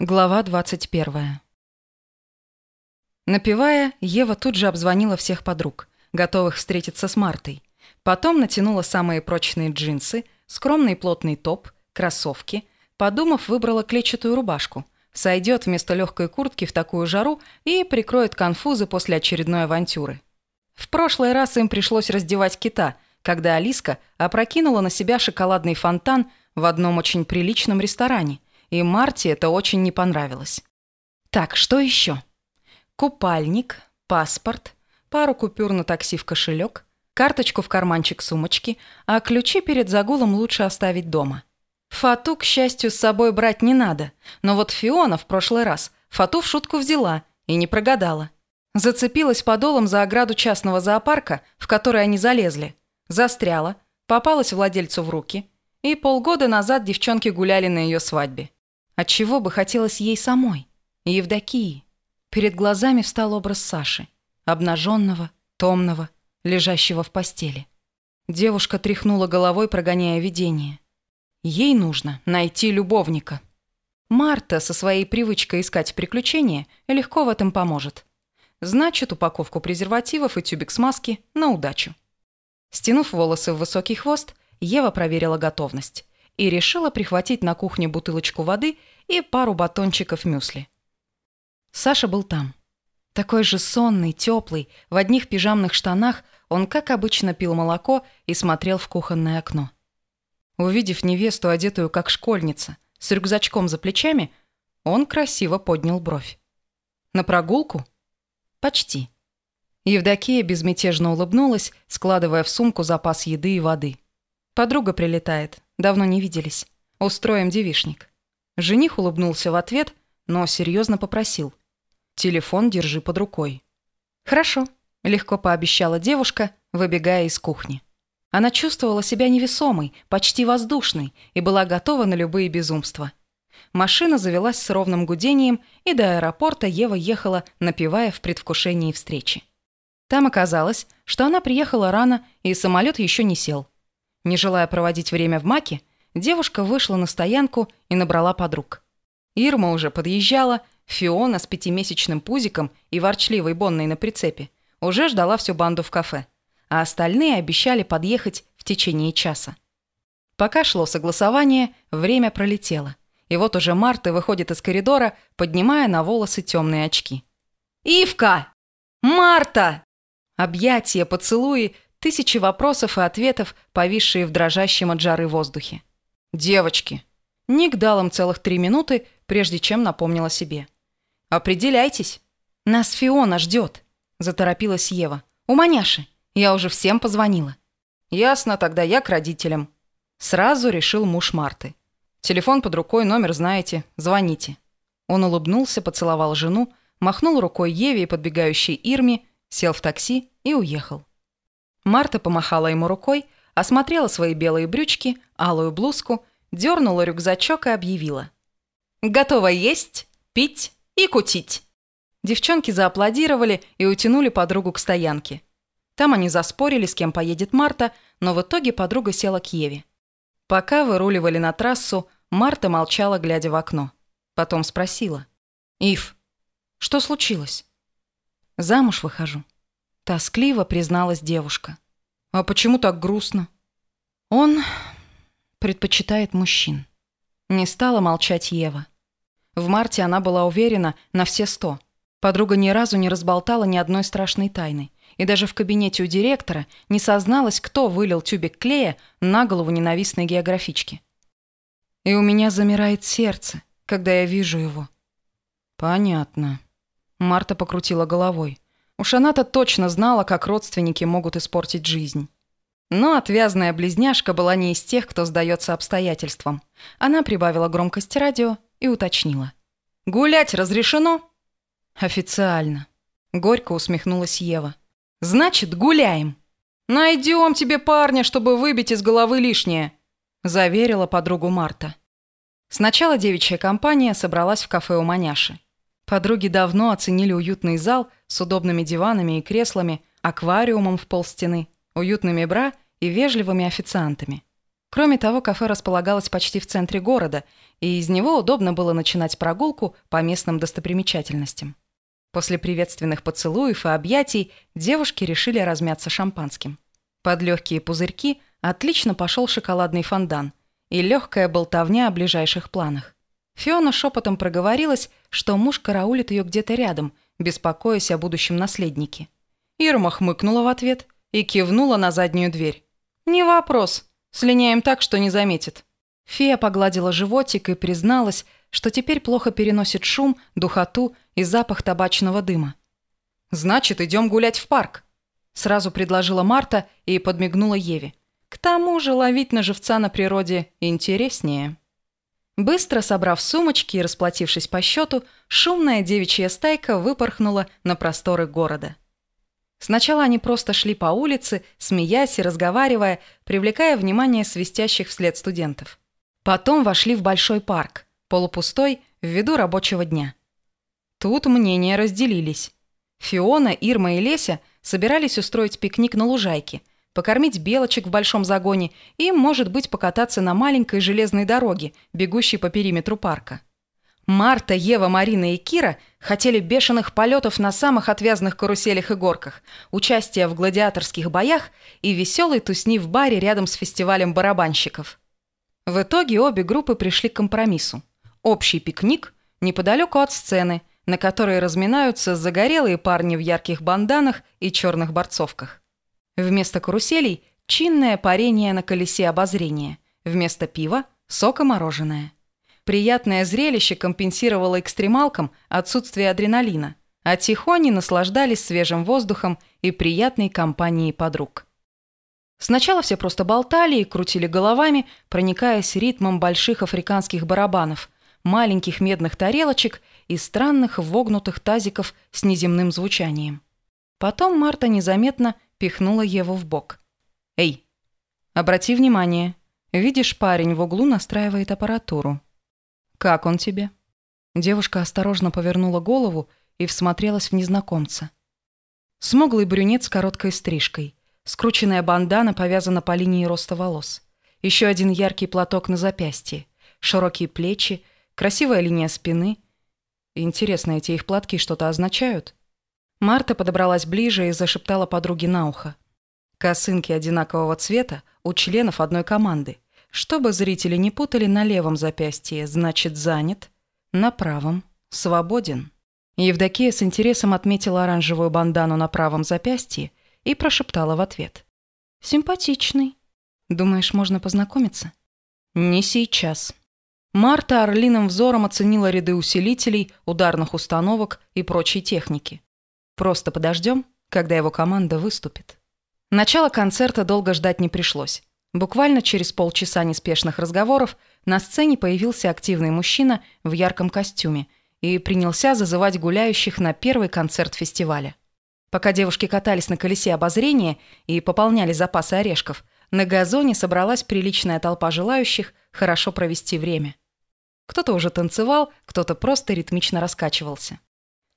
Глава 21. Напевая, Ева тут же обзвонила всех подруг, готовых встретиться с Мартой. Потом натянула самые прочные джинсы, скромный плотный топ, кроссовки. Подумав, выбрала клетчатую рубашку. Сойдет вместо легкой куртки в такую жару и прикроет конфузы после очередной авантюры. В прошлый раз им пришлось раздевать кита, когда Алиска опрокинула на себя шоколадный фонтан в одном очень приличном ресторане – и Марте это очень не понравилось. Так, что еще? Купальник, паспорт, пару купюр на такси в кошелек, карточку в карманчик сумочки, а ключи перед загулом лучше оставить дома. Фату, к счастью, с собой брать не надо, но вот Фиона в прошлый раз Фату в шутку взяла и не прогадала. Зацепилась подолом за ограду частного зоопарка, в который они залезли, застряла, попалась владельцу в руки, и полгода назад девчонки гуляли на ее свадьбе. Отчего бы хотелось ей самой, Евдокии. Перед глазами встал образ Саши, обнаженного, томного, лежащего в постели. Девушка тряхнула головой, прогоняя видение. Ей нужно найти любовника. Марта со своей привычкой искать приключения легко в этом поможет. Значит, упаковку презервативов и тюбик смазки на удачу. Стянув волосы в высокий хвост, Ева проверила готовность и решила прихватить на кухне бутылочку воды и пару батончиков мюсли. Саша был там. Такой же сонный, теплый, в одних пижамных штанах, он, как обычно, пил молоко и смотрел в кухонное окно. Увидев невесту, одетую как школьница, с рюкзачком за плечами, он красиво поднял бровь. «На прогулку?» «Почти». Евдокия безмятежно улыбнулась, складывая в сумку запас еды и воды. «Подруга прилетает. Давно не виделись. Устроим девишник». Жених улыбнулся в ответ, но серьезно попросил. «Телефон держи под рукой». «Хорошо», — легко пообещала девушка, выбегая из кухни. Она чувствовала себя невесомой, почти воздушной и была готова на любые безумства. Машина завелась с ровным гудением, и до аэропорта Ева ехала, напевая в предвкушении встречи. Там оказалось, что она приехала рано, и самолет еще не сел. Не желая проводить время в маке, девушка вышла на стоянку и набрала подруг. Ирма уже подъезжала, Фиона с пятимесячным пузиком и ворчливой Бонной на прицепе уже ждала всю банду в кафе, а остальные обещали подъехать в течение часа. Пока шло согласование, время пролетело, и вот уже Марта выходит из коридора, поднимая на волосы темные очки. «Ивка! Марта!» Объятия, поцелуи, Тысячи вопросов и ответов, повисшие в дрожащем от жары воздухе. «Девочки!» Ник дал им целых три минуты, прежде чем напомнил о себе. «Определяйтесь!» «Нас Фиона ждет!» – заторопилась Ева. «У маняши. Я уже всем позвонила». «Ясно, тогда я к родителям». Сразу решил муж Марты. «Телефон под рукой, номер знаете. Звоните». Он улыбнулся, поцеловал жену, махнул рукой Еве и подбегающей Ирме, сел в такси и уехал. Марта помахала ему рукой, осмотрела свои белые брючки, алую блузку, дернула рюкзачок и объявила. «Готова есть, пить и кутить». Девчонки зааплодировали и утянули подругу к стоянке. Там они заспорили, с кем поедет Марта, но в итоге подруга села к Еве. Пока выруливали на трассу, Марта молчала, глядя в окно. Потом спросила. «Ив, что случилось?» «Замуж выхожу». Тоскливо призналась девушка. «А почему так грустно?» «Он предпочитает мужчин». Не стала молчать Ева. В марте она была уверена на все сто. Подруга ни разу не разболтала ни одной страшной тайны. И даже в кабинете у директора не созналась, кто вылил тюбик клея на голову ненавистной географички. И у меня замирает сердце, когда я вижу его. «Понятно». Марта покрутила головой. Уж она-то точно знала, как родственники могут испортить жизнь. Но отвязная близняшка была не из тех, кто сдается обстоятельствам. Она прибавила громкость радио и уточнила. «Гулять разрешено?» «Официально», — горько усмехнулась Ева. «Значит, гуляем!» «Найдем тебе парня, чтобы выбить из головы лишнее», — заверила подругу Марта. Сначала девичья компания собралась в кафе у маняши. Подруги давно оценили уютный зал с удобными диванами и креслами, аквариумом в полстены, уютными бра и вежливыми официантами. Кроме того, кафе располагалось почти в центре города, и из него удобно было начинать прогулку по местным достопримечательностям. После приветственных поцелуев и объятий девушки решили размяться шампанским. Под легкие пузырьки отлично пошел шоколадный фондан и легкая болтовня о ближайших планах. Фиона шепотом проговорилась, что муж караулит ее где-то рядом, беспокоясь о будущем наследнике. Ирма хмыкнула в ответ и кивнула на заднюю дверь. «Не вопрос. Слиняем так, что не заметит». Фея погладила животик и призналась, что теперь плохо переносит шум, духоту и запах табачного дыма. «Значит, идем гулять в парк», – сразу предложила Марта и подмигнула Еве. «К тому же ловить на живца на природе интереснее». Быстро собрав сумочки и расплатившись по счету, шумная девичья стайка выпорхнула на просторы города. Сначала они просто шли по улице, смеясь и разговаривая, привлекая внимание свистящих вслед студентов. Потом вошли в большой парк, полупустой, ввиду рабочего дня. Тут мнения разделились. Фиона, Ирма и Леся собирались устроить пикник на лужайке, покормить белочек в большом загоне и, может быть, покататься на маленькой железной дороге, бегущей по периметру парка. Марта, Ева, Марина и Кира хотели бешеных полетов на самых отвязных каруселях и горках, участия в гладиаторских боях и веселой тусни в баре рядом с фестивалем барабанщиков. В итоге обе группы пришли к компромиссу. Общий пикник неподалеку от сцены, на которой разминаются загорелые парни в ярких банданах и черных борцовках. Вместо каруселей – чинное парение на колесе обозрения, вместо пива – сок и мороженое. Приятное зрелище компенсировало экстремалкам отсутствие адреналина, а тихони наслаждались свежим воздухом и приятной компанией подруг. Сначала все просто болтали и крутили головами, проникаясь ритмом больших африканских барабанов, маленьких медных тарелочек и странных вогнутых тазиков с неземным звучанием. Потом Марта незаметно пихнула Еву в бок. «Эй, обрати внимание. Видишь, парень в углу настраивает аппаратуру. «Как он тебе?» Девушка осторожно повернула голову и всмотрелась в незнакомца. Смуглый брюнет с короткой стрижкой. Скрученная бандана повязана по линии роста волос. Еще один яркий платок на запястье. Широкие плечи, красивая линия спины. Интересно, эти их платки что-то означают? Марта подобралась ближе и зашептала подруге на ухо. Косынки одинакового цвета у членов одной команды – чтобы зрители не путали, на левом запястье значит «занят», на правом – «свободен». Евдокия с интересом отметила оранжевую бандану на правом запястье и прошептала в ответ. «Симпатичный. Думаешь, можно познакомиться?» «Не сейчас». Марта орлиным взором оценила ряды усилителей, ударных установок и прочей техники. «Просто подождем, когда его команда выступит». Начало концерта долго ждать не пришлось. Буквально через полчаса неспешных разговоров на сцене появился активный мужчина в ярком костюме и принялся зазывать гуляющих на первый концерт фестиваля. Пока девушки катались на колесе обозрения и пополняли запасы орешков, на газоне собралась приличная толпа желающих хорошо провести время. Кто-то уже танцевал, кто-то просто ритмично раскачивался.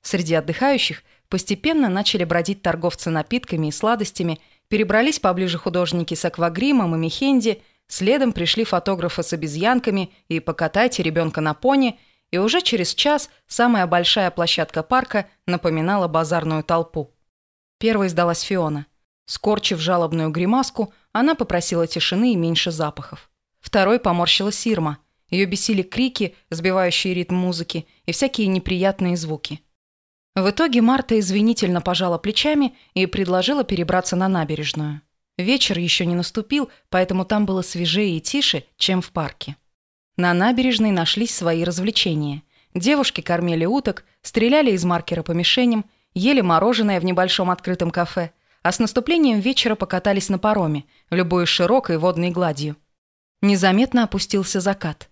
Среди отдыхающих постепенно начали бродить торговцы напитками и сладостями Перебрались поближе художники с аквагримом и мехенди, следом пришли фотографы с обезьянками и «Покатайте ребенка на пони», и уже через час самая большая площадка парка напоминала базарную толпу. Первой сдалась Фиона. Скорчив жалобную гримаску, она попросила тишины и меньше запахов. Второй поморщила Сирма. Ее бесили крики, сбивающие ритм музыки, и всякие неприятные звуки. В итоге Марта извинительно пожала плечами и предложила перебраться на набережную. Вечер еще не наступил, поэтому там было свежее и тише, чем в парке. На набережной нашлись свои развлечения. Девушки кормили уток, стреляли из маркера по мишеням, ели мороженое в небольшом открытом кафе, а с наступлением вечера покатались на пароме, любой широкой водной гладью. Незаметно опустился закат.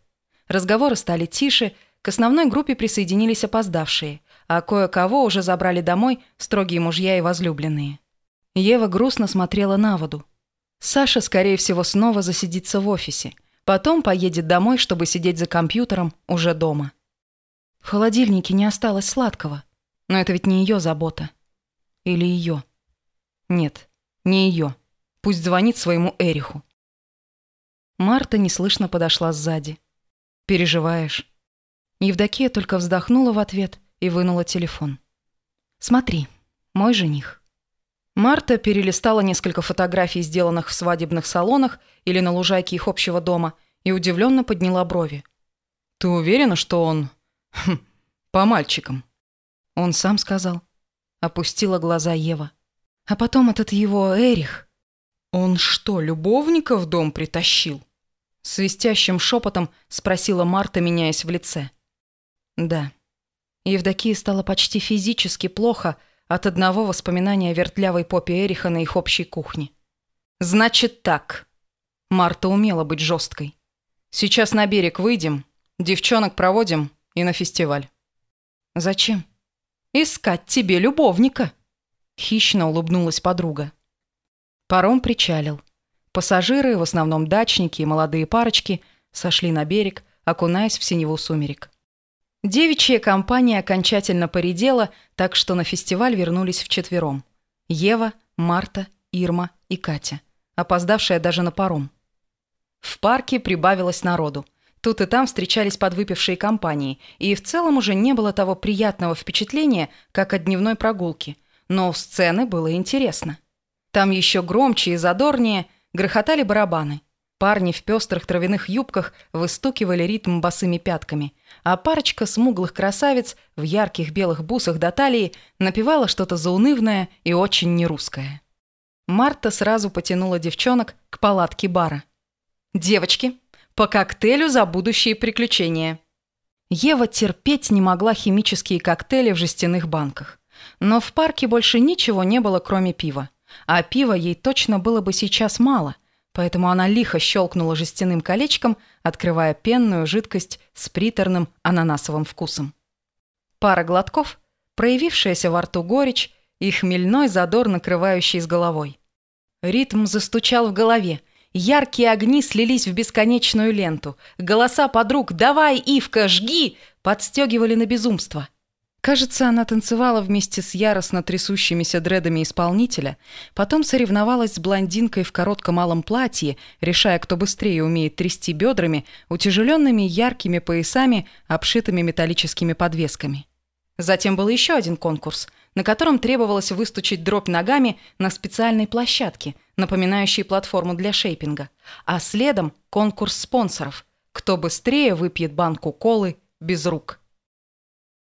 Разговоры стали тише, к основной группе присоединились опоздавшие – а кое-кого уже забрали домой строгие мужья и возлюбленные. Ева грустно смотрела на воду. Саша, скорее всего, снова засидится в офисе. Потом поедет домой, чтобы сидеть за компьютером уже дома. В холодильнике не осталось сладкого. Но это ведь не ее забота. Или ее. Нет, не ее. Пусть звонит своему Эриху. Марта неслышно подошла сзади. «Переживаешь?» Евдокия только вздохнула в ответ и вынула телефон. «Смотри, мой жених». Марта перелистала несколько фотографий, сделанных в свадебных салонах или на лужайке их общего дома, и удивленно подняла брови. «Ты уверена, что он... Хм, по мальчикам?» Он сам сказал. Опустила глаза Ева. А потом этот его Эрих. Он что, любовника в дом притащил? Свистящим шепотом спросила Марта, меняясь в лице. Да. Евдокии стало почти физически плохо от одного воспоминания о вертлявой попе Эриха на их общей кухне. «Значит так». Марта умела быть жесткой. «Сейчас на берег выйдем, девчонок проводим и на фестиваль». «Зачем?» «Искать тебе любовника», — хищно улыбнулась подруга. Паром причалил. Пассажиры, в основном дачники и молодые парочки, сошли на берег, окунаясь в синеву сумерек. Девичья компания окончательно поредела, так что на фестиваль вернулись вчетвером. Ева, Марта, Ирма и Катя, опоздавшая даже на паром. В парке прибавилось народу. Тут и там встречались подвыпившие компании, и в целом уже не было того приятного впечатления, как от дневной прогулки. Но у сцены было интересно. Там еще громче и задорнее – Грохотали барабаны. Парни в пестрых травяных юбках выстукивали ритм босыми пятками, а парочка смуглых красавиц в ярких белых бусах до талии напевала что-то заунывное и очень нерусское. Марта сразу потянула девчонок к палатке бара. «Девочки, по коктейлю за будущие приключения!» Ева терпеть не могла химические коктейли в жестяных банках. Но в парке больше ничего не было, кроме пива. А пива ей точно было бы сейчас мало, поэтому она лихо щелкнула жестяным колечком, открывая пенную жидкость с приторным ананасовым вкусом. Пара глотков, проявившаяся во рту горечь и хмельной задор, накрывающий с головой. Ритм застучал в голове, Яркие огни слились в бесконечную ленту. Голоса подруг «Давай, Ивка, жги!» подстегивали на безумство. Кажется, она танцевала вместе с яростно трясущимися дредами исполнителя, потом соревновалась с блондинкой в коротком малом платье, решая, кто быстрее умеет трясти бедрами, утяжеленными яркими поясами, обшитыми металлическими подвесками. Затем был еще один конкурс, на котором требовалось выстучить дробь ногами на специальной площадке, напоминающей платформу для шейпинга, а следом конкурс спонсоров – кто быстрее выпьет банку колы без рук.